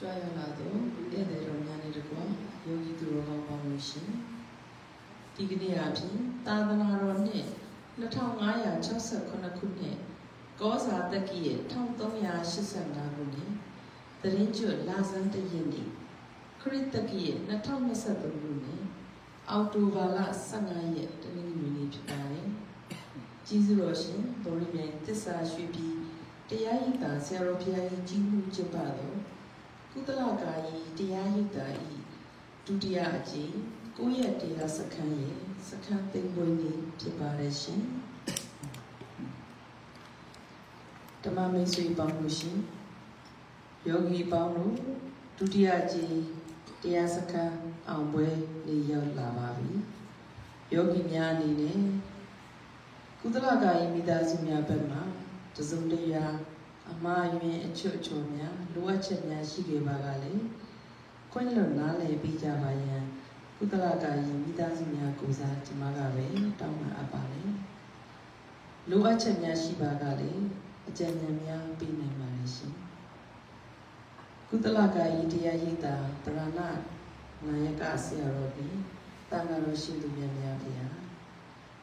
ကြွားရလာသောဧည့်သည်တော်များနဲ့တကွာယောဂီသူတော်ကောင်းပါလို့ရှင်ဒီကနေ့အဖြစ်သာသနာတော်နှစ်2568ခုနှစ်ကောဇာတက္ကိရဲ့1385ခုနှစ်သတရင်ကျွတ်လာဇန်တရင်နေ့ခရစ်တက္ကိရဲ့2023ခုနှစ်အောက်တိုဘာလ15ရက်တနင်္ဂနွေနေ့ဖြစ်ပါတယ်ကျေးဇူးတော်ရှင်ဗောဓိမြိုင်တစ္ဆာရွှေပြည်တရားရည်တာဆရာတော်ဘုရားကြီးကြီးမှုကျင့်ပါတော် ကုသလကာယီတရားရိပ်တာဤဒုတိယအကြိမ်ကိုယ့်ရဲ့တရားစခန်းရဲ့စခန်းသိမ်းပွဲနေ့ဖြစ်ပါတယ်ရှင်ဓမ္မမိတ်ဆွေပေါင်းလို့ရှင်ယောဂီပေါင်းတို့ဒုတိယအကြိမ်တရားစခန်းအောင်ပွဲနေ့ရောက်လာပါပြီယောဂီများအနေနဲ့ကုသလကာယီမိသားစုများဘက်မှတစုံတရာ အမှားယွင်းအချွတ်အချော်များလိုအပ်ချက်များရှိခဲ့ပါကလည်းခွင့်လွတ်နားလည်ပြီးကြပါရန်ကုသလကာယီမိသားစုများကိုစားဒီမှာကပဲတောင်းပန်အပ်ပါတယ်လိုအပ်ချက်များရှိပါကလည်းအကြံဉာဏ်များပေးနိုင်ပါလိမ့်ရှင်ကုသလကာယီတရားရိပ်တာတရဏနာယကဆရာတော်ပြီးတန်ဃာတော်ရှင်သူများများဗျာ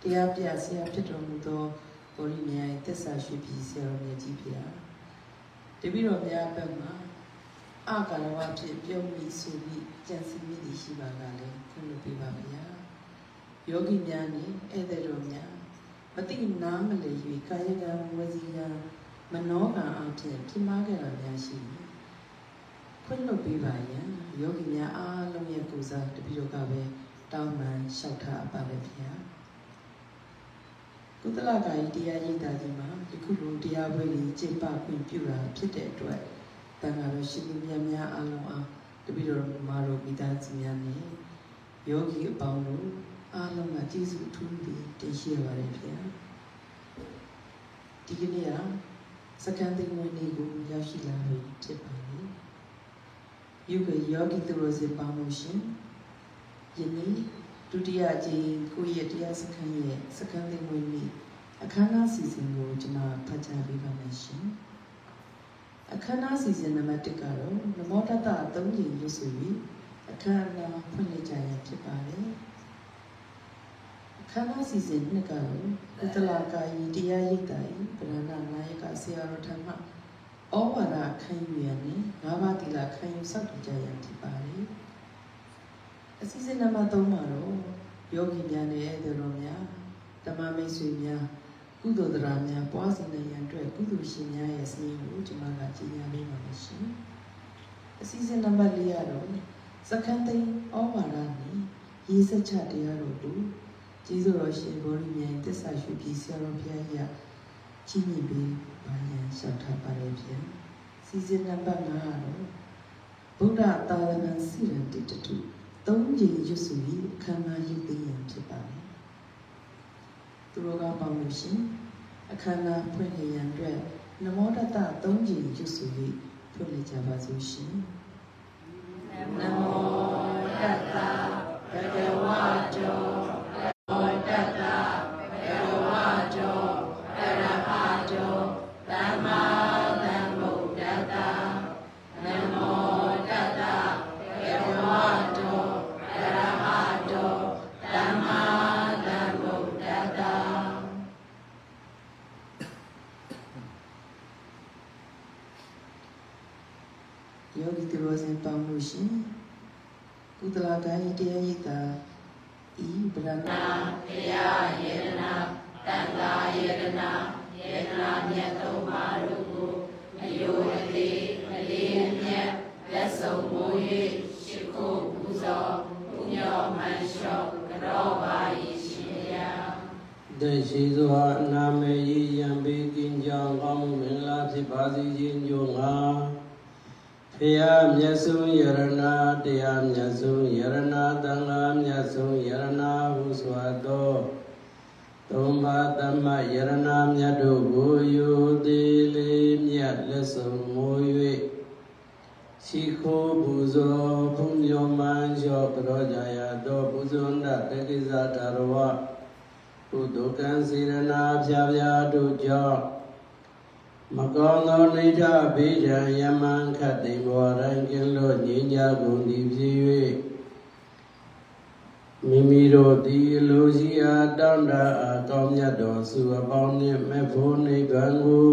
တရားပြဆရာဖြစ်တော်မူသောဗောဓိမြိုင်သစ္စာရွှေပြည်ဆရာတော်မြတ်ကြီးဗျာ တပည့်တော်များဘက်မှာအကာလဝဖြစ်ပြုံးပြီးဆိုပြီးကြံစီမိသည်ရှိပါကလည်းခွင့်လွှတ်ပေးပါဗျာယောဂီများနဲ့ဧည့်သည်တော်များမတိနားမလည်၍ကာယကံဝစီကံမနောကံအဖြစ်ဖြစ်မားကြတာများရှိတယ်ခွင့်လွှတ်ပေးပါရန်ယောဂီများအားလုံးရဲ့ပူဇာတပည့်တော်ကပဲတောင်းပန်လျှောက်ထားပါလေဗျာ ကုသလကာယီတရားရိပ်တာကြီးမှာဒီခုလိုတရားပွဲကြီးကျင့်ပခွင့်ပြုတာဖြစ်တဲ့အတွက်တန်ခါတော်ရှင်သူများများအားလုံးအားတပည့်တော်မာတော်မိသားစုများနဲ့ယောဂီအပေါင်းတို့အားလုံးကကျေးဇူးအထူးပြီးတင်ရှိရပါတယ်ဗျာဒီကနေ့ကစကန်သိမွေးနေ့ကိုရောက်ရှိလာပြီဖြစ်ပါတယ်ယုဂယောဂီသူတော်စင်ပေါင်းလို့ရှင်ယနေ့ ဒုတိယအကြိမ်ကိုယ့်ရဲ့တရားစခန်းရဲ့စခန်းသိမွေးနေ့အခမ်းအနားစီစဉ်ကိုကျွန်မဖတ်ကြားပေးပါမယ်ရှင်အခမ်းအနားစီစဉ်နံပါတ်1ကတော့နမောတတ3ကြိမ်ရွတ်ဆိုပြီးအခမ်းအနားဖွင့်လှစ်ကြရဖြစ်ပါတယ်အခမ်းအနားစီစဉ်နှစ်ကတော့ကုသလကာယီတရားရိပ်တာဤဗရဏနာယကဆရာတော်ထံမှဩဝါဒခံယူရနဲ့ငါးပါးတိလာခံယူစောင့်တည်ကြရဖြစ်ပါတယ် အစီအစဉ်နံပါတ်3မှာတော့ယောဂီများနဲ့ဧည့်သည်တော်များဓမ္မမိတ်ဆွေများကုသိုလ်တရားများပွားစီနိုင်ရန်အတွက်ကုသိုလ်ရှင်များရဲ့စနစ်ကိုကျွန်မကကြီးညာပေးပါမယ်ရှင်အစီအစဉ်နံပါတ်4ကတော့စကန်းသိန်းဩဝါဒနဲ့ရေးစက်ချတရားတို့တူကျေးဇူးတော်ရှင်ဘောရိမြိုင်တစ္ဆာရွှေပြည်ဆရာတော်ဘုရားကြီးကကြီးမြင့်ပေးပါရန်ရှောက်ထားပါတယ်ဗျာစီစဉ်နံပါတ်5ကတော့ဗုဒ္ဓသာသနာစီရန်တိတတု သုံးကြိမ်ရွတ်ဆိုပြီးခန္ဓာရုပ်သိရန်ဖြစ်ပါတယ်သူတော်ကပေါင်းလို့ရှင်အခမ်းအနားဖွင့်လှစ်ရန်အတွက်နမောတတသုံးကြိမ်ရွတ်ဆိုပြီးဖွင့်လှစ်ကြပါစို့ရှင်နမောတတ္တဘဂဝတော မင်္ဂလာဖြစ်ပါစေခြင်းညို့ငါဖရာမြတ်ဆုံးယရနာတရားမြတ်ဆုံးယရနာတန်ခါမြတ်ဆုံးယရနာဟုစွာသောသုံးပါးတမ္မယရနာမြတ်တို့ကိုယူသေးလေးမြတ်လက်ဆုံးမိုး၍ရှိခိုးပူဇော်ဘုညောမန်းလျှော့ကြောကြရသောပူဇော်တတက္ကိစ္စတာရဝ ကုသိုလ်ကံစေရနာဖြာဖြာတို့ကြောင့်မကောင်းသောနေထဘေးဒဏ်ယမန်ခတ်တိမ်ဘောတိုင်းကင်းလို့ငြိမ်းချကုန်သည်ဖြစ်၍မိမိတို့သည်အလိုရှိအားတောင်းတအားကောင်းမြတ်တော်စုအပေါင်းနှင့်မဲ့ဖို့နိဗ္ဗာန်ကို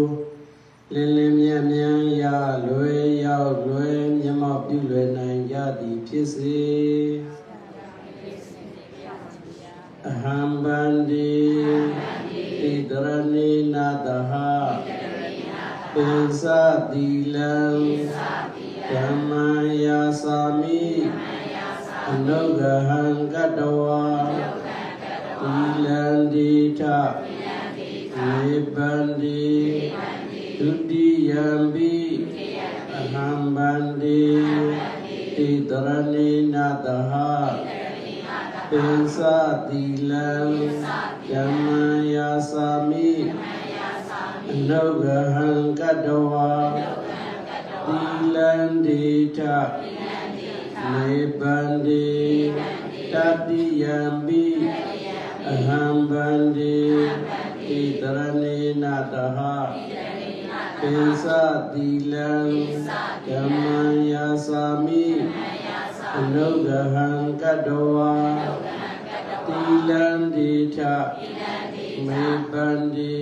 လင်းလင်းမြတ်မြတ်ရလွယ်ရောက်လွယ်မျက်မှောက်ပြုလွယ်နိုင်ကြသည်ဖြစ်စေ အဟံဗန္တိဣတရဏိနာတဟပိသတိလံဓမ္မယာစာမိအနုဂဟံကတဝါသီလံဒီထနေဗန္တိဒုတိယံပိအဟံဗန္တိဣတရဏိနာတဟ ပိသတိလံဓမ္မယာစာမိအနုဂဟံကတဝါသီလံဒီထနေဗန္တိတတိယံပိအဟံဗန္တိဣတရဏေနတဟပိသတိလံဓမ္မယာစာမိအနုဂဟံကတဝါ သီလံဒီထမေဗန္တိ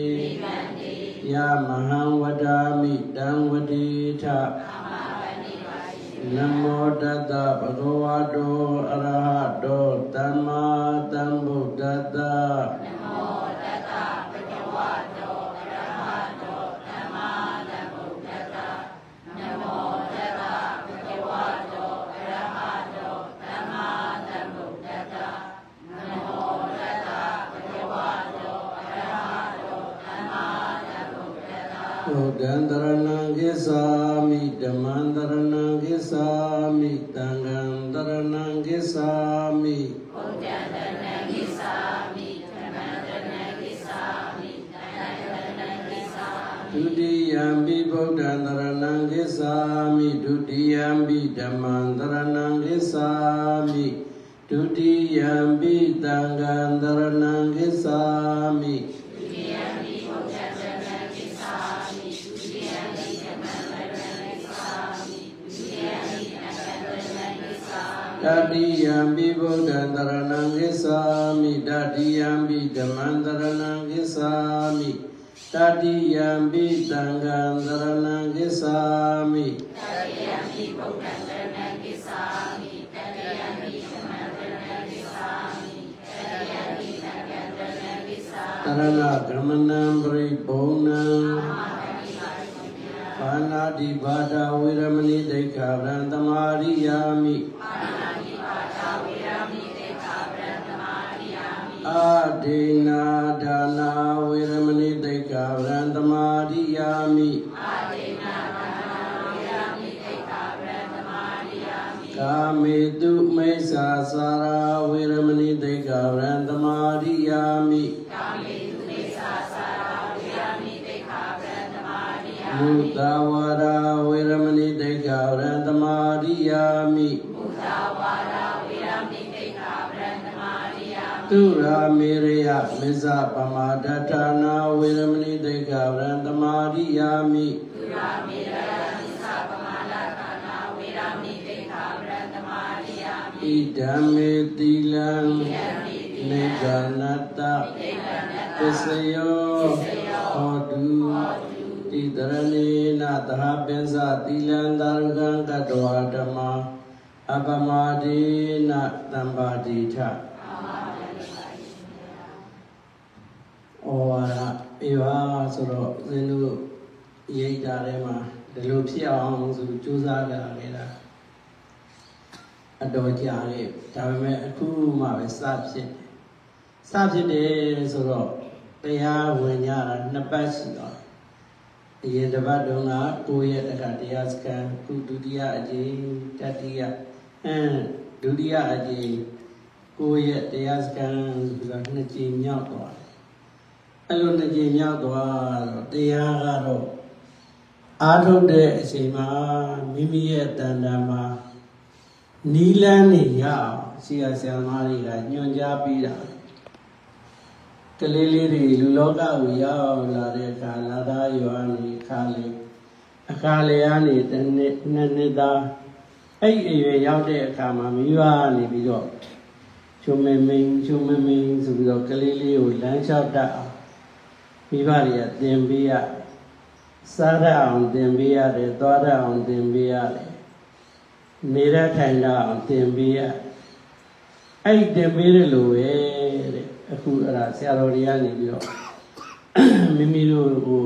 ယမဟံဝဒာမိတံဝတိထနမောတတဗုဒ္ဓဝါတောအရဟတောသမ္မာသမ္ဗုဒ္ဓတ္တဘု ဒ္ဓံတရဏံကိသာမိဓမ္မံတရဏံကိသာမိသံဃံတရဏံကိသာမိဒုတိယံပိဗုဒ္ဓံတရဏံကိသာမိဒုတိယံပိဓမ္မံတရဏံကိသာမိဒုတိယံပိသံဃံတရဏံကိသာမိ တတိယံပိဗုဒ္ဓံတရဏံကိသာမိတတိယံပိဓမ္မံတရဏံကိသာမိတတိယံပိသံဃံတရဏံကိသာမိတရဏဂမနံပရိဘုံနံပါဏာတိဘာဒဝေရမဏိဒိဋ္ဌာရံသမာရိယာမိ အာဒေနာဒါနာဝေရမဏိတိတ်္ခာဗရံသမာရိယာမိအာဒေနာဒါနာဝေရမဏိတိတ်္ခာဗရံသမာရိယာမိကာမေတုမိစ္ဆာစာရာဝေရမဏိတိတ်္ခာဗရံသမာရိယာမိကာမေတုမိစ္ဆာစာရာဝေရမဏိတိတ်္ခာဗရံသမာရိယာမိမုတဝါရာဝေ သူရာမေရယမစ္ဆပမာဒဌာနာဝေရမဏိတေကဗရံတမာရိယာမိသူရာမေရယမစ္ဆပမာဒဌာနာဝေရမဏိတေကဗရံတမာရိယာမိဣဒံမေတိလံနေကနတ္တပစ္စယောဟောတုဣတရဏေနသဟပင်္စသီလံသာရကံကတဝါဓမ္မာအပမဒေနတံပါတိထ ဩဝါဒအေဝါဆိုတော့ဦးဇင်းတို့ရိတ်တာထဲမှာဒီလိုဖြစ်အောင်ဆိုကြိုးစားကြခဲ့တာအတော်ကြာလေဒါပေမဲ့အခုမှပဲစဖြစ်တယ်စဖြစ်တယ်ဆိုတော့တရားဝင်ကြတာနှစ်ပတ်ရှိတော့အရင်တစ်ပတ်တုန်းကကိုယ့်ရဲ့တခါတရားစခန်းခုဒုတိယအကြိမ်တတိယအင်းဒုတိယအကြိမ်ကိုယ့်ရဲ့တရားစခန်းဆိုတာနှစ်ကြိမ်မြောက်သွားတယ် အဲ့လိုနှစ်ကြိမ်မြောက်သွားတော့တရားကတော့အားထုတ်တဲ့အချိန်မှာမိမိရဲ့တန်တန်မှာနီလန်းနေရအောင်ဆရာဆရာမတွေကညွှန်ကြားပေးတာကလေးလေးတွေလူလောကကိုရောက်လာတဲ့အခါလာသားရွာနေခါလေးအခါလေးကနေတစ်နှစ်နှစ်နှစ်သားအဲ့ဒီအရွယ်ရောက်တဲ့အခါမှာမိဘနေပြီးတော့ချုံမမင်းချုံမမင်းဆိုပြီးတော့ကလေးလေးကိုလမ်းလျှောက်တတ်အောင် မိဘတွေကသင်ပေးရစားရအောင်သင်ပေးရတယ်သွားရအောင်သင်ပေးရတယ်နေရထိုင်ရအောင်သင်ပေးရအဲ့ဒီသင်ပေးတယ်လို့ပဲတဲ့အခုအဲ့ဒါဆရာတော်တွေကနေပြီးတော့မိမိတို့ဟို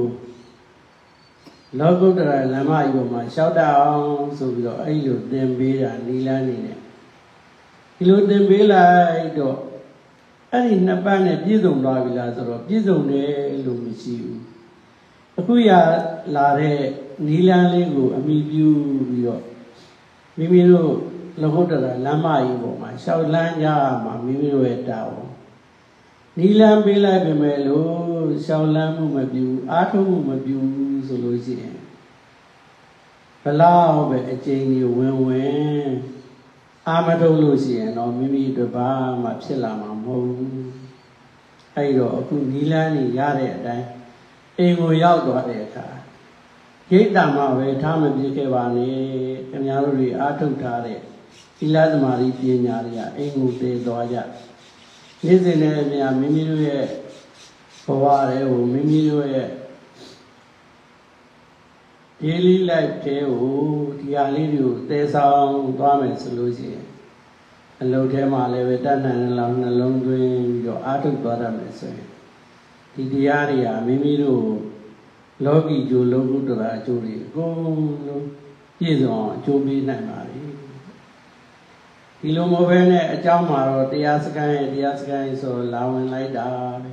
လောကုတ္တရာလမ်းမကြီးပေါ်မှာရှောက်တတ်အောင်ဆိုပြီးတော့အဲ့လိုသင်ပေးတာနီလန်းနေတယ်ဒီလိုသင်ပေးလိုက်တော့အဲ့ဒီနှစ်ပတ်နဲ့ပြည့်စုံသွားပြီလားဆိုတော့ပြည့်စုံတယ် လို့မရှိဘူးအခုရလာတဲ့နီလန်းလေးကိုအမိပြုပြီးတော့မိမိတို့လောကုတ္တရာလမ်းမကြီးပေါ်မှာရှောက်လန်းကြမှာမိမိတို့ရဲ့တာဝန်နီလန်းပေးလိုက်ပြီမဲ့လို့ရှောက်လန်းမှုမပြုအားထုတ်မှုမပြုဆိုလို့ရှိရင်ဘလောက်ပဲအကျဉ်းကြီးဝင်ဝင်အာမထုတ်လို့ရှိရင်တော့မိမိတို့ဘာမှဖြစ်လာမှာမဟုတ်ဘူး အဲ့တော့အခုနီလန်းနေရတဲ့အတိုင်းအိမ်ကိုရောက်သွားတဲ့အခါဂိတ်တမှာပဲထားမပြစ်ခဲ့ပါနဲ့ခင်ဗျားတို့တွေအားထုတ်ထားတဲ့သီလသမารီပညာတွေကအိမ်ကိုတည်သွားကြနေ့စဉ်နဲ့အမျှမိမိတို့ရဲ့ဘဝတွေကိုမိမိတို့ရဲ့ daily life တဲကိုဒီဟာလေးတွေကိုတည်ဆောင်သွားမယ်ဆိုလို့ရှိရင် အလုပ်ထဲမှာလည်းပဲတတ်နိုင်တဲ့လောက်နှလုံးသွင်းပြီးတော့အားထုတ်သွားတတ်မယ်ဆိုရင်ဒီတရားတွေဟာမိမိတို့လောကီကျိုးလောကုတ္တရာအကျိုးတွေအကုန်လုံးပြည့်စုံအောင်အကျိုးပေးနိုင်ပါလေဒီလိုမဟုတ်ဘဲနဲ့အကြောင်းမှာတော့တရားစခန်းရဲ့တရားစခန်းရဲ့ဆိုလာဝင်လိုက်တာပဲ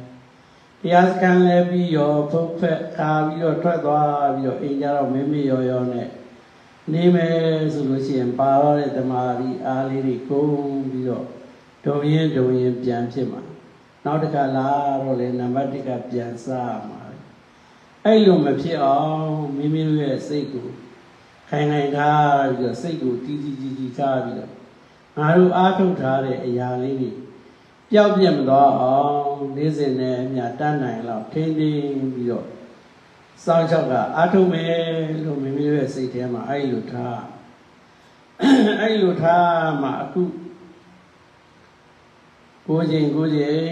တရားစခန်းလဲပြီးရောဖုတ်ဖက်ခါပြီးတော့ထွက်သွားပြီးတော့အိမ်ကြတော့မင်းမရောရောနဲ့ နေမယ်ဆိုလို့ရှိရင်ပါတော့တဲ့တမာရီအားလေးတွေကုန်ပြီးတော့ဒုံရင်ဒုံရင်ပြန်ဖြစ်မှာနောက်တစ်ခါလာတော့လေနံပါတ်1ကပြန်စားမှာအဲ့လိုမဖြစ်အောင်မိမိတို့ရဲ့စိတ်ကိုခိုင်ခိုင်ထားပြီးတော့စိတ်ကိုတီးတီးကြီးကြီးထားပြီးတော့ငါတို့အားထုတ်ထားတဲ့အရာလေးတွေပျောက်ပြတ်မသွားအောင်နေ့စဉ်နဲ့အမျှတတ်နိုင်လောက်ထိန်းသိမ်းပြီးတော့ စောင့်ချောက်ကအားထုတ်မယ်လို့မိမိတို့ရဲ့စိတ်ထဲမှာအဲ့လိုထားအဲ့လိုထားမှအခုကိုယ်ချင်းကိုယ်ချင်း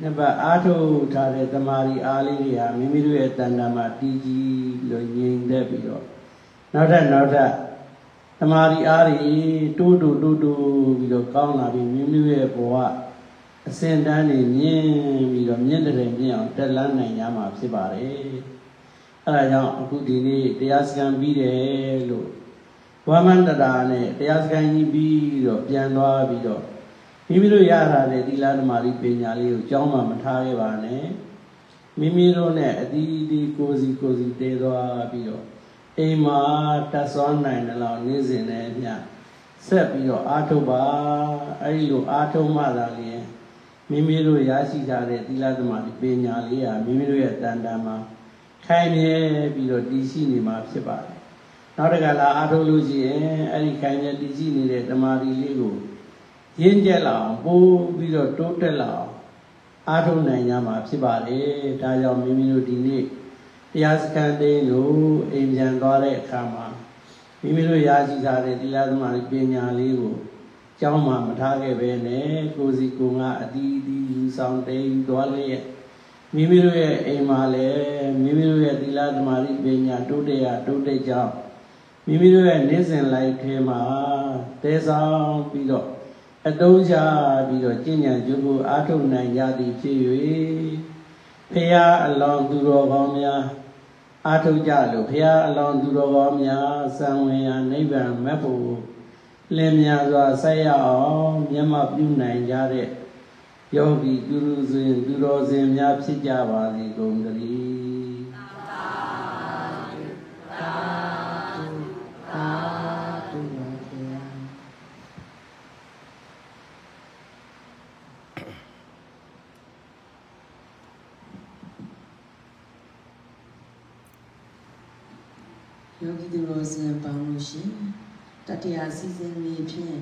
နှစ်ပတ်အားထုတ်ထားတဲ့တမာရီအားလေးတွေဟာမိမိတို့ရဲ့တဏ္ဍာမှာတည်ကြည်လို့ငြိမ်သက်ပြီးတော့နောက်ထပ်နောက်ထပ်တမာရီအားတွေတိုးတိုးတိုးတိုးပြီးတော့ကောင်းလာပြီးမိမိရဲ့ဘဝအစဉ်တန်းနေမြင့်ပြီးတော့မြင့်တဲ့မြင့်အောင်တက်လန်းနိုင်ရမှာဖြစ်ပါတယ် အဲဒါကြောင့်အခုဒီနေ့တရားစခန်းပြီးတယ်လို့ဝမန္တရာနဲ့တရားစခန်းကြီးပြီးတော့ပြန်သွားပြီးတော့မိမိတို့ရတာတဲ့သီလဓမ္မရီပညာလေးကိုကြောင်းမှမထားခဲ့ပါနဲ့မိမိတို့နဲ့အတီးတီးကိုစီကိုစီတဲသွားပြီးတော့အိမ်မှာတတ်စွမ်းနိုင်တယ်လို့နေ့စဉ်နဲ့ညဆက်ပြီးတော့အာထုတ်ပါအဲ့ဒီလိုအာထုတ်မှသာလျင်မိမိတို့ရရှိကြတဲ့သီလဓမ္မရီပညာလေးဟာမိမိတို့ရဲ့တန်တန်မှာ ခိုင်မြဲပြီးတော့တည်ရှိနေမှာဖြစ်ပါတယ်နောက်တစ်ခါလာအာထုတ်လို့ရှိရင်အဲ့ဒီခိုင်မြဲတည်ရှိနေတဲ့ဓမ္မရီလေးကိုရင်းကျက်လာအောင်ပို့ပြီးတော့တိုးတက်လာအောင်အားထုတ်နိုင်ကြမှာဖြစ်ပါတယ်ဒါကြောင့်မိမိတို့ဒီနေ့တရားစခန်းသိလို့အိမ်ပြန်သွားတဲ့အခါမှာမိမိတို့ရရှိထားတဲ့သီလသမารပညာလေးကိုကျောင်းမှာမထားခဲ့ပဲနဲ့ကိုစီကိုငါအတီးတီးယူဆောင်တိန်သွားလျက် မိမိတို့ရဲ့အိမ်မှာလည်းမိမိတို့ရဲ့သီလသမารပညာတိုးတက်ရတိုးတက်ကြောင်းမိမိတို့ရဲ့နေ့စဉ်လိုက်ထဲမှာတဲဆောင်ပြီးတော့အတုံးချပြီးတော့ကျင့်ကြံကြိုးကိုအားထုတ်နိုင်ကြသည်ဖြစ်၍ဖရာအလောင်းသူတော်ကောင်းများအားထုတ်ကြလို့ဖရာအလောင်းသူတော်ကောင်းများစံဝင်ရာနိဗ္ဗာန်မဲ့ဖို့လင်းများစွာဆက်ရအောင်မျက်မှောက်ပြုနိုင်ကြတဲ့ ယောဂီသူလူစဉ်သူတော်စင်များဖြစ်ကြပါစေကုန်သတည်းယောဂီသူတော်စင်ပေါင်းလို့ရှိရင်တတရားစီစဉ်ပြီးဖြင့်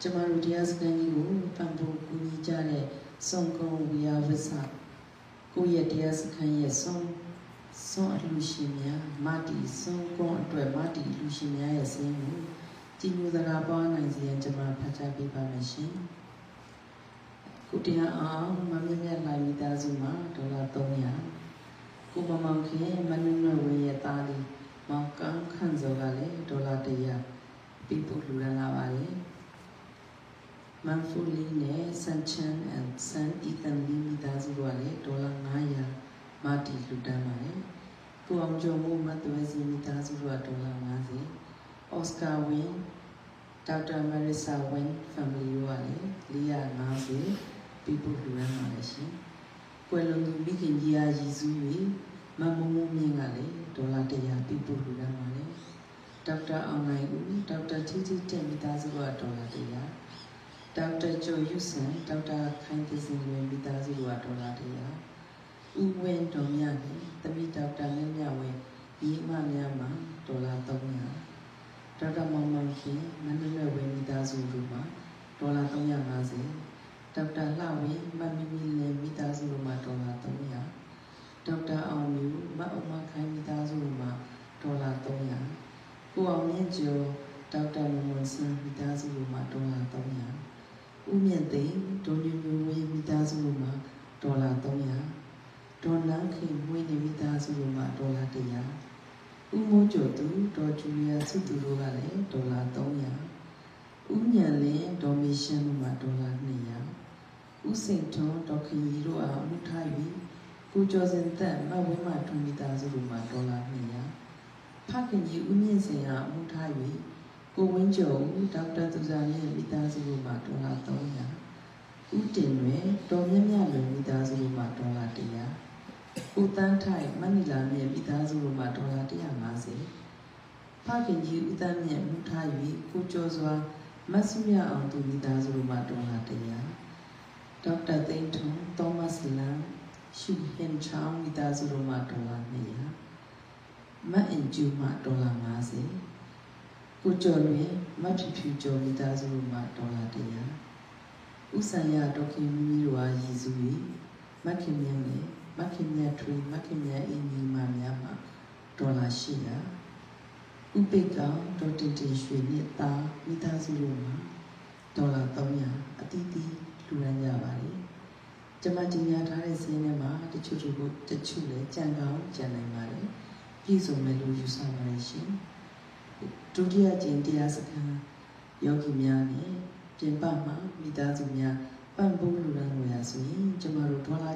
ကျမတို့တရားစခန်းကြီးကိုပံ့ပိုးကူညီကြတဲ့ စုံကုံဝီယာဝိဆကိုယ့်ရဲ့တရားစခန်းရဲ့ဆုံးဆုံးအလူရှင်များမတီဆုံးကုန်းအတွက်မတီလူရှင်များရဲ့စင်းကိုကြည်ညိုစကားပွားနိုင်စေရန်ကျမဖတ်ကြားပေးပါမယ်ရှင်ကိုတရားအောင်မမြတ်မြတ်လိုက်မိသားစုမှာဒေါ်လာ300ကိုမမောင်ခင်မနုနဝင်းရဲ့သားလေးမောင်ကန်းခန့်စောကလည်းဒေါ်လာ100ပေးဖို့လူရန်လာပါတယ် မန်ဖူလီနဲ့ဆန်ချန်အန်ဆန်အီတန်လီမိသားစုကလည်းဒေါ်လာ900မာတီလူတန်းပါတယ်ကိုအောင်ကျော်မိုးမတ်သွဲစီမိသားစုကဒေါ်လာ50အော်စကာဝင်းဒေါက်တာမရစ်ဆာဝင်းဖမ်မလီတို့ကလည်း450ပေးဖို့လူရန်ပါတယ်ရှင်ကွယ်လွန်သူမိခင်ကြီးအားရည်စူး၍မမမမြင့်ကလည်းဒေါ်လာ100ပြပို့လူရမ်းပါလေဒေါက်တာအောင်နိုင်ဦးဒေါက်တာချီချီတက်မိသားစုကဒေါ်လာ100 ဒေါက်တာကျော်ယူဆန်ဒေါက်တာခိုင်သစင်ဝင်းမိသားစုကဒေါ်လာ100ဦးဝင်းတော်မြနဲ့တမိဒေါက်တာမြမြဝင်းဒီမများမှာဒေါ်လာ300ဒေါက်တာမောင်မောင်ခင်မန္တလေးဝင်းမိသားစုတို့မှာဒေါ်လာ350ဒေါက်တာလှဝင်းမမီမီလည်းမိသားစုတို့မှာဒေါ်လာ300ဒေါက်တာအောင်မြူမအုံမခိုင်မိသားစုမှာဒေါ်လာ300ကိုအောင်မြင့်ကျော်ဒေါက်တာမမွန်စံမိသားစုမှာဒေါ်လာ300 ဦးမြင့်သိန်းဒေါ်ညူညူဝေးမိသားစုမှာဒေါ်လာ300ဒေါ်နန်းခင်မွေးနေမိသားစုမှာဒေါ်လာ100ဦးမိုးကျော်သူဒေါ်ဂျူလီယာစုသူတို့ကလည်းဒေါ်လာ300ဦးညံလင်းဒေါ်မီရှန်တို့မှာဒေါ်လာ200ဦးစိန်ထွန်းဒေါ်ခင်ကြီးတို့အားမှုထား၍ကိုကျော်စင်သက်မဝင်းမထွန်မိသားစုတို့မှာဒေါ်လာ200ဖခင်ကြီးဦးမြင့်စင်ဟာအမှုထား၍ကိုဝင်းကျော်ဦးဒေါက်တာသူဇာရဲ့မိသားစုတို့မှာဒေါ်လာ300ဦး တင်လွင်တော်မြတ်မြတ်လွင်မိသားစုတို့မှာဒေါ်လာ100ဦးတန်းထိုက်မနီလာမြင့်မိသားစုတို့မှာဒေါ်လာ150ဖခင်ကြီးဦးတန်းမြင့်အမှုထား၍ကိုကျော်စွာမဆုရအောင်သူမိသားစုတို့မှာဒေါ်လာ100ဒေါက်တာသိန်းထွန်းသောမတ်လန်ရှုဟင်ချောင်းမိသားစုတို့မှာဒေါ်လာ200မတ်အင်ကျူမှာဒေါ်လာ50ကိုကျော်လွင်မတ်ဖြူဖြူကျော်မိသားစုတို့မှာဒေါ်လာ100 ဥဆိုင်ရဒေါခင်မီမီတို့အားရည်စူး၍မတ်ခင်မြတ်နဲ့မတ်ခင်မြတ်ထွေမတ်ခင်မြတ်အင်းကြီးမများမှာဒေါ်လာ800ဥပိတ်ကောင်ဒေါ်တင်တင်ရွှေနှစ်သားမိသားစုတို့မှာဒေါ်လာ300အတီးတီးလူရန်ကြပါလေကျမကြီးညာထားတဲ့စင်းထဲမှာတချို့ချို့ကိုတချို့လည်းကြံကောင်းကြံနိုင်ပါတယ်ပြည့်စုံမယ်လို့ယူဆပါတယ်ရှင်ဒုတိယကျင်တရားစခန်းယောဂီများနဲ့ ပြင်ပမှာမိသားစုများပံ့ပိုးလူရန်ကိုရဆိုရင်ကျမတို့ဒေါ်လာ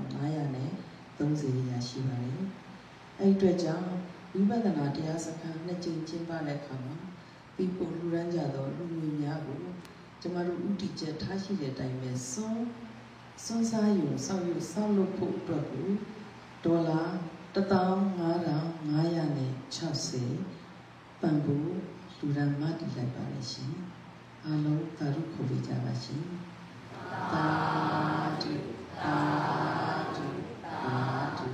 6500နဲ့30ရရှိပါတယ်အဲ့ဒီအတွက်ကြောင့်ဝိပဿနာတရားစခန်းနှစ်ကြိမ်ကျင်းပတဲ့အခါမှာပြီးပို့လူရန်ကြသောလူငွေများကိုကျမတို့ဥတီချက်ထားရှိတဲ့အတိုင်းပဲစွန့်စွန်းစားယူဆောက်ယူဆောက်လုပ်ဖို့အတွက်ကိုဒေါ်လာ15560နဲ့60ပံပိုးလူရန်မတည်လိုက်ပါလိမ့်ရှင် အားလုံးသာဓုခေါ်ပေးကြပါရှင်သာဓုသာဓုသာဓု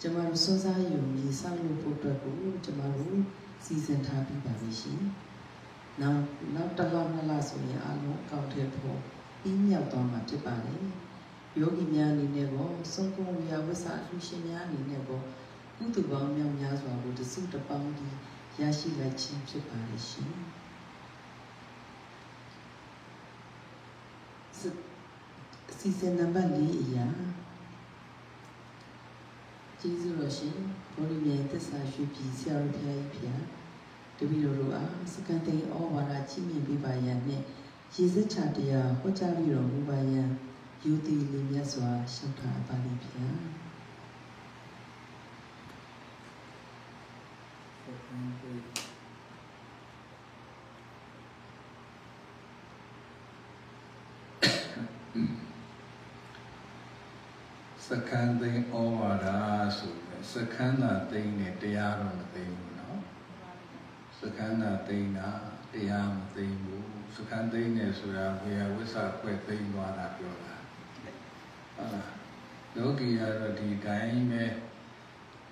ကျမတို့စွန်းစားယူမြေဆောက်လုပ်ဖို့အတွက်ကိုကျမတို့စီစဉ်ထားပြီးပါပြီရှင်နောက်နောက်တစ်လနှစ်လဆိုရင်အားလုံးအကောင့်ထဲပေါ်ပြီးမြောက်သွားမှာဖြစ်ပါတယ်။ယောဂီများအနေနဲ့ကောသုံးကုံဝေယဝိဆအလှရှင်များအနေနဲ့ကောကုသပေါင်းမြောက်များစွာကိုတစုတပေါင်းဒီရရှိလိုက်ခြင်းဖြစ်ပါလိမ့်ရှင်။ စစီစဉ်နံပါတ်၄အရာကျေးဇူးတော်ရှင်ဘောဓိမြတ်သစ္စာရွှေပြည်ဆရာတော်ဘုရားကြီးဖျားတပည့်တော်တို့အားစကံတိန်ဩဝါဒကြီးမြင့်ပေးပါရန်နှင့်ရေစက်ချတရားဟောကြားပြီးတော်မူပါယံယူသည်လေးမြတ်စွာရှောက်ထားပါလိမ့်ဗျာ စကန်းသိန်းဩဝါဒဆိုပြီးစကန်းသာသိန်းနဲ့တရားတော့မသိဘူးเนาะစကန်းသာသိန်းတာတရားမသိဘူးစကန်းသိန်းနဲ့ဆိုတာဘုရားဝိသခွဲသိန်းသွားတာပြောတာဟုတ်လားယောဂီကတော့ဒီတိုင်းပဲ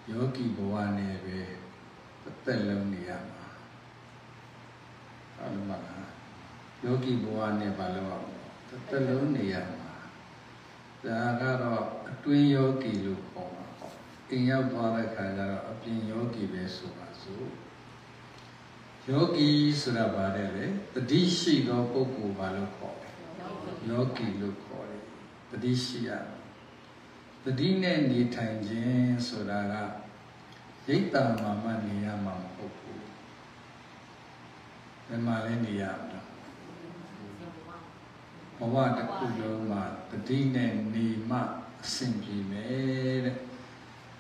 ယောဂီဘဝနဲ့ပဲတစ်သက်လုံးနေရမှာဟုတ်လားမလားယောဂီဘဝနဲ့ဘာလို့အောင်တစ်သက်လုံးနေရမှာ ာ ဒါကတော့အတွင်းယောဂီလို့ခေါ်မှာပေါ့အိမ်ရောက်သွားတဲ့ခါကျတော့အပြင်ယောဂီပဲဆိုပါစို့ယောဂီဆိုတာဗါတယ်လေတတိရှိသောပုဂ္ဂိုလ်ဘာလို့ခေါ်လဲယောဂီလို့ခေါ်တယ်တတိရှိရတတိနဲ့နေထိုင်ခြင်းဆိုတာကရိတ်တာမှမှနေရမှာမဟုတ်ဘူးဘယ်မှာလဲနေရမှာ ဘဝတစ်ခုလုံးမှာတတိနဲ့နေမှအဆင်ပြေမယ်တဲ့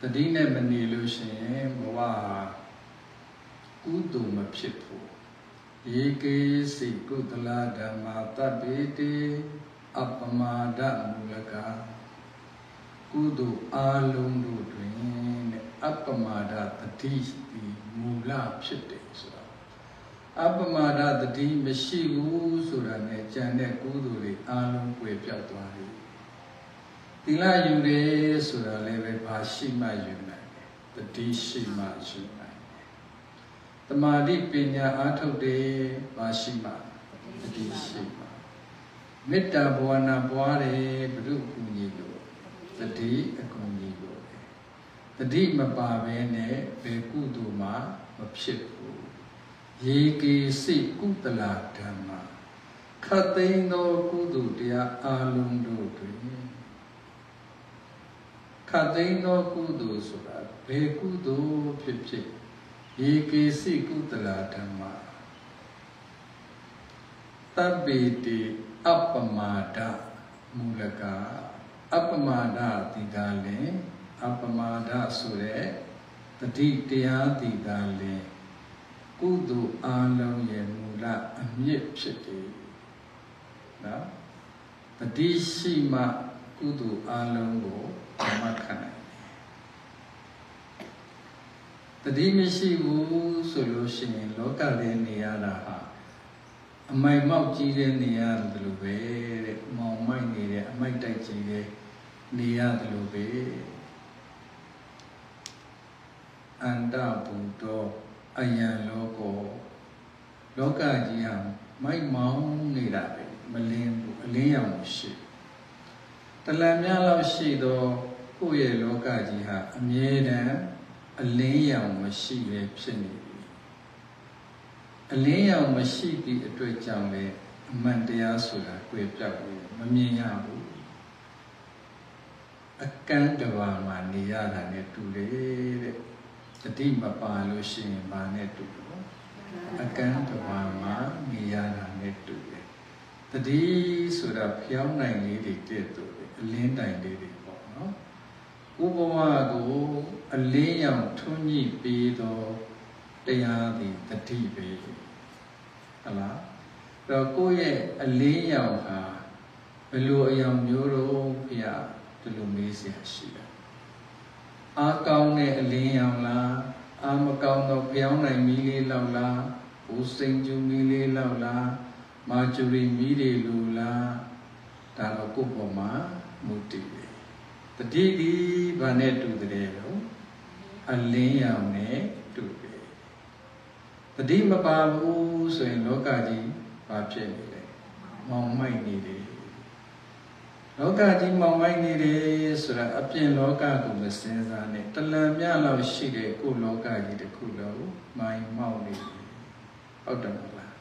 တတိနဲ့မနေလို့ရှိရင်ဘဝဟာကုသိုလ်မဖြစ်ဘူးယေကေစိကုသလဓမ္မာတပ္ပေတိအပမဒမူလကကုသိုလ်အာလုံးတို့တွင်တဲ့အပမဒတတိဒီမူလဖြစ်တယ်ဆိုတာ အပမဒတတိမရှိဘူးဆိုတာနဲ့ကြံတဲ့ကုသိုလ်တွေအာလုံးပွေပြောက်သွားတယ်သီလယူတယ်ဆိုတာလည်းပဲဘာရှိမှယူနိုင်တယ်တတိရှိမှယူနိုင်တယ်တမာတိပညာအားထုတ်တယ်ဘာရှိမှတတိရှိမှမေတ္တာဘဝနာပွားတယ်ဘုရုအကူကြီးလို့တတိအကူကြီးလို့တတိမပါဘဲနဲ့ဘယ်ကုသိုလ်မှမဖြစ်ဘူး ရေကေစိတ်ကုသလာဓမ္မခတ်သိမ်းသောကုသိုလ်တရားအလုံးတို့တွင်ခတ်သိမ်းသောကုသိုလ်ဆိုတာဘယ်ကုသိုလ်ဖြစ်ဖြစ်ရေကေစိတ်ကုသလာဓမ္မတပ္ပေတိအပ္ပမာဒမူလကအပ္ပမာဒတိဒါလင်အပ္ပမာဒဆိုတဲ့တတိတရားတိဒါလင် ကုသိုလ်အာလုံးရဲ့မူလအမြင့်ဖြစ်တယ်နော်တတိရှိမှကုသိုလ်အာလုံးကိုဓမ္မခံနိုင်တယ်တတိမရှိဘူးဆိုလို့ရှိရင်လောကလေးနေရတာဟာအမိုက်မောက်ကြီးတဲ့နေရတယ်လို့ပဲတဲ့မောင်မိုက်နေတဲ့အမိုက်တိုက်ကြီးတဲ့နေရတယ်လို့ပဲအန္တဘုဒ္ဓ အယံလောကောလောကကြီးဟာမိုက်မောင်းနေတာပဲမလင်းဘူးအလင်းရောင်ရှိတလံများလောက်ရှိတော့ကိုယ့်ရဲ့လောကကြီးဟာအမြဲတမ်းအလင်းရောင်မရှိပဲဖြစ်နေပြီအလင်းရောင်မရှိသည့်အတွက်ကြောင့်လေအမှန်တရားဆိုတာကြွယ်ပြောက်ဘူးမမြင်ရဘူးအကန့်တဘာမှာနေရတာနဲ့တူတယ်တဲ့ တတိမပါလို့ရှိရင်ဘာနဲ့တူလို့အကန့်တပါမှာနေရတာနဲ့တူတယ်တတိဆိုတာဖျောင်းနိုင်လေးတွေတဲ့တူတယ်အလင်းတိုင်လေးတွေပေါ့နော်ဥပမာကိုအလင်းရောင်ထွန်းညှိပြီးတော့တရားသည်တတိပဲဟလားတော့ကိုယ့်ရဲ့အလင်းရောင်ဟာဘယ်လိုအရောင်မျိုးတော့ဖျားဒီလိုမေးစရာရှိတယ် အားကောင်းတဲ့အလင်းရောင်လားအားမကောင်းတော့ပြောင်းနိုင်မီးလေးလောက်လားဘူစိန်ကျူမီးလေးလောက်လားမာကျူရီမီးတွေလူလားဒါတော့ကိုယ့်ပေါ်မှာမူတည်တယ်တတိဒီဘာနဲ့တူတဲ့တော့အလင်းရောင်နဲ့တူတယ်တတိမပါဘူးဆိုရင်လောကကြီးဘာဖြစ်နေလဲမောင်မိုက်နေတယ် လောကကြီးမောင်မိုက်နေတယ်ဆိုတာအပြင်လောကကိုမစင်စားနဲ့တလံမြလောက်ရှိတဲ့ကိုယ်လောကကြီးတစ်ခုလုံးမိုင်မောက်နေတယ်ဟုတ်တယ်မလား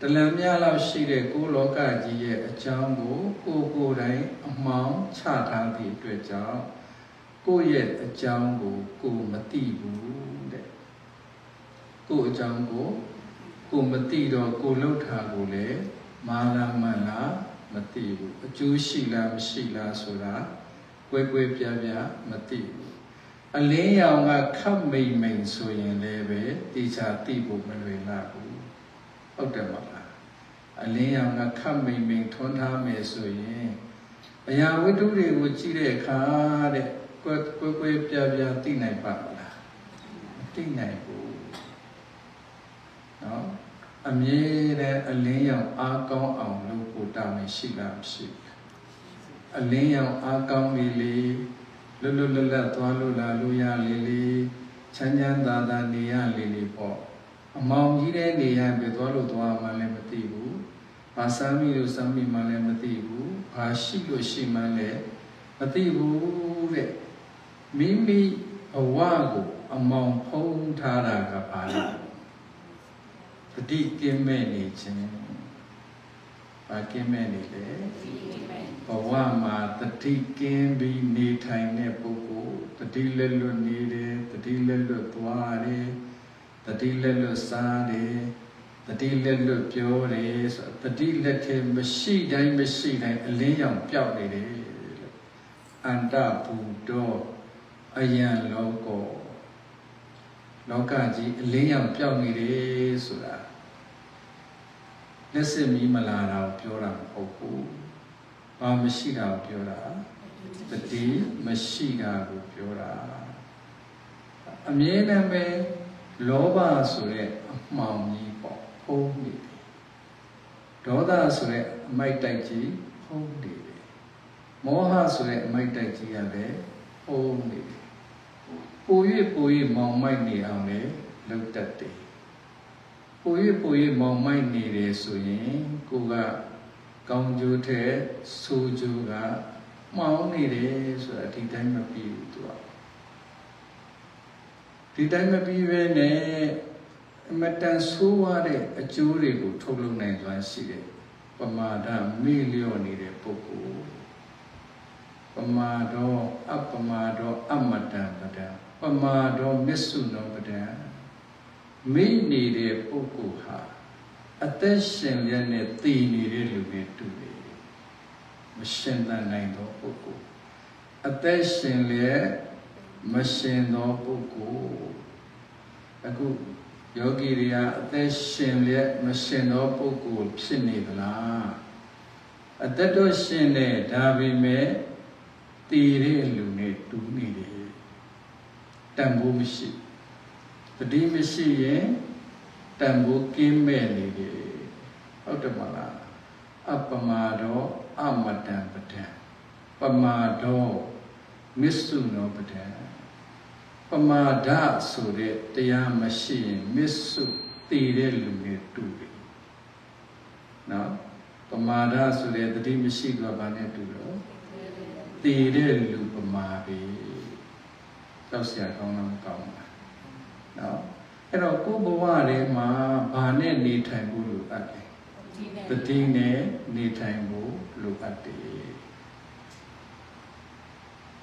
တလံမြလောက်ရှိတဲ့ကိုယ်လောကကြီးရဲ့အကြောင်းကိုကိုယ်ကိုယ်တိုင်အမှောင်ချထားသည့်အတွက်ကြောင့်ကိုယ့်ရဲ့အကြောင်းကိုကိုယ်မသိဘူးတဲ့ကိုယ့်အကြောင်းကိုကိုယ်မသိတော့ကိုယ်လှုပ်တာကိုလည်းမာလာမန်လား မသိဘူးအကျိုးရှိလားမရှိလားဆိုတာကွဲကွဲပြားပြားမသိဘူးအလင်းရောင်ကခတ်မိန်မိန်ဆိုရင်လည်းပဲတိကျသိဖို့မလွယ်လာဘူးဟုတ်တယ်မလားအလင်းရောင်ကခတ်မိန်မိန်ထွန်းထားမယ်ဆိုရင်အရာဝတ္ထုတွေကိုကြည့်တဲ့အခါတဲ့ကွဲကွဲကွဲပြားပြားသိနိုင်ပါမလားမသိနိုင်ဘူးနော် အမြဲတမ်းအလင်းရောင်အားကောင်းအောင်လုပ်ဖို့တာဝန်ရှိလားမရှိဘူးအလင်းရောင်အားကောင်းပြီလေလွတ်လွတ်လပ်လပ်သွားလို့လာလို့ရလေလေချမ်းချမ်းသာသာနေရလေလေပေါ့အမောင်ကြီးတဲ့နေရပဲသွားလို့သွားမှလည်းမသိဘူးဘာစမ်းမိလို့စမ်းမိမှလည်းမသိဘူးဘာရှိလို့ရှိမှလည်းမသိဘူးတဲ့မိမိဘဝကိုအမောင်ဖုံးထားတာကဘာလဲ တတိကင်းမဲ့နေခြင်းဘာကင်းမဲ့နေလဲဘဝမှာတတိကင်းပြီးနေထိုင်တဲ့ပုဂ္ဂိုလ်တတိလက်လွတ်နေတယ်တတိလက်လွတ်သွားတယ်တတိလက်လွတ်စားတယ်တတိလက်လွတ်ပြောတယ်ဆိုတတိလက်ထဲမရှိတိုင်းမရှိတိုင်းအလင်းရောင်ပျောက်နေတယ်လို့အန္တဘူတောအယံလောကော လောကကြီးအလင်းရောင်ပျောက်နေတယ်ဆိုတာလက်စစ်မီးမလာတာကိုပြောတာမဟုတ်ဘူး။ဘာမရှိတာကိုပြောတာတတိမရှိတာကိုပြောတာအမြဲတမ်းပဲလောဘဆိုတဲ့အမှောင်ကြီးပေါ့ဖုံးနေတယ်။ဒေါသဆိုတဲ့အမိုက်တိုက်ကြီးဖုံးနေတယ်။မောဟဆိုတဲ့အမိုက်တိုက်ကြီးကလည်းဖုံးနေတယ်။ ပို၍ပို၍မောင်မိုက်နေအောင်လေလုပ်တတ်တယ်။ပို၍ပို၍မောင်မိုက်နေတယ်ဆိုရင်ကိုကကောင်းကျိုးတဲ့ဆိုးကျိုးကမှောင်နေတယ်ဆိုတာဒီတိုင်းမပြီးဘူးသူကဒီတိုင်းမပြီးပဲနဲ့အမတန်ဆိုးရတဲ့အကျိုးတွေကိုထုတ်လုပ်နိုင်စွမ်းရှိတယ်ပမာဒမေ့လျော့နေတဲ့ပုဂ္ဂိုလ်ပမာဒောအပမာဒောအမတံပဒံ ပမာဒောမစ္ဆုနောပဒံမိနေတဲ့ပုဂ္ဂိုလ်ဟာအသက်ရှင်ရတဲ့တည်နေတဲ့လူတွေတူတယ်မရှင်သန်နိုင်သောပုဂ္ဂိုလ်အသက်ရှင်လျက်မရှင်သောပုဂ္ဂိုလ်အခုယောဂီတွေကအသက်ရှင်လျက်မရှင်သောပုဂ္ဂိုလ်ဖြစ်နေသလားအသက်တော့ရှင်တယ်ဒါပေမဲ့တည်တဲ့လူနဲ့တူနေတယ် တန်ဖိုးမရှိတတိမရှိရင်တန်ဖိုးကင်းမဲ့နေတယ်ဟုတ်တယ်မလားအပမာဒောအမတံပဒံပမာဒောမစ္ဆုနောပဒံပမာဒဆိုတဲ့တရားမရှိရင်မစ္ဆုတည်တဲ့လူနဲ့တူတယ်နော်ပမာဒဆိုတဲ့တတိမရှိတော့ဘာနဲ့တူတော့တည်တဲ့လူပမာပဲ လောက်ဆရာကောင်းလားကောင်းလားနော်အဲ့တော့ကိုဘဝထဲမှာဘာနဲ့နေထိုင်ဖို့လိုအပ်တယ်တတိနဲ့နေထိုင်ဖို့လိုအပ်တယ်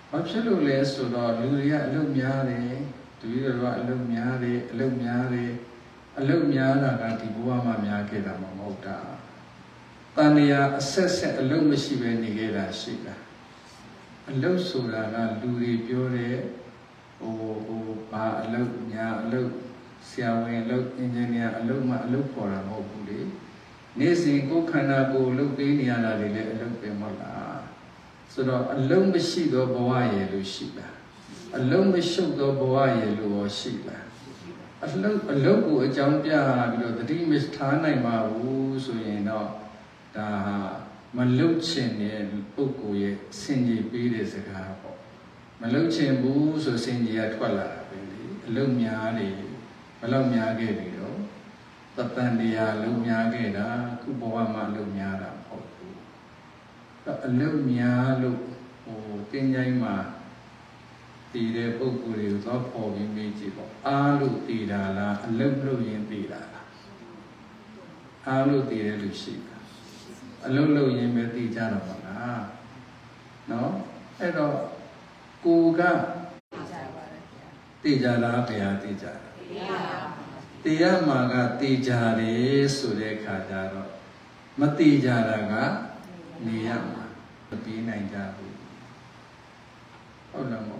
ဘာဖြစ်လို့လဲဆိုတော့လူတွေကအလုပ်များတယ်တပည့်တော်ကအလုပ်များတယ်အလုပ်များတယ်အလုပ်များတာကဒီဘဝမှာများခဲ့တာမဟုတ်တာတန်လျာအဆက်ဆက်အလုပ်မရှိဘဲနေခဲ့တာရှိတာအလုပ်ဆိုတာကလူတွေပြောတဲ့ ဟိုဟိုဘာအလုပ်ညာအလုပ်ဆရာဝန်အလုပ်အင်ဂျင်နီယာအလုပ်မှအလုပ်ပေါ်တာမဟုတ်ဘူးလေနေ့စဉ်ကိုယ်ခန္ဓာကိုယ်လုပ်ပေးနေရတာတွေလည်းအလုပ်ပဲမဟုတ်လားဆိုတော့အလုံးမရှိသောဘဝရည်လို့ရှိလားအလုံးမရှုပ်သောဘဝရည်လို့ရောရှိလားအလုံးအလုံးကိုအကြောင်းပြပြီးတော့တတိမထားနိုင်ပါဘူးဆိုရင်တော့ဒါဟာမလုတ်ချင်တဲ့ပုဂ္ဂိုလ်ရဲ့စင်ကြီးပေးတဲ့စကားပေါ့ မလုတ်ချင်ဘူးဆိုစင်ကြီးကထွက်လာတာပဲလေအလုံးများနေဘယ်လောက်များခဲ့ပြီတော့တတန်တရားလုံးများခဲ့တာခုဘဝမှာလုံးများတာမဟုတ်ဘူးအလုံးများလို့ဟိုတင်းချိုင်းမှာတည်တဲ့ပုဂ္ဂိုလ်တွေကိုသွားပေါ်ပြီးမေးကြည့်ပေါ့အားလို့တည်တာလားအလုံးလို့ရင်တည်တာလားအားလို့တည်တဲ့လူရှိတာအလုံးလို့ရင်ပဲတည်ကြတော့ပါလားနော်အဲ့တော့ ကိုကတည်ကြလားဘယ်ဟာတည်ကြလဲတရားမှာကတည်ကြတယ်ဆိုတဲ့ခါကျတော့မတည်ကြတာကနေရမှာမပြီးနိုင်ကြဘူးဟုတ်လားမဟုတ်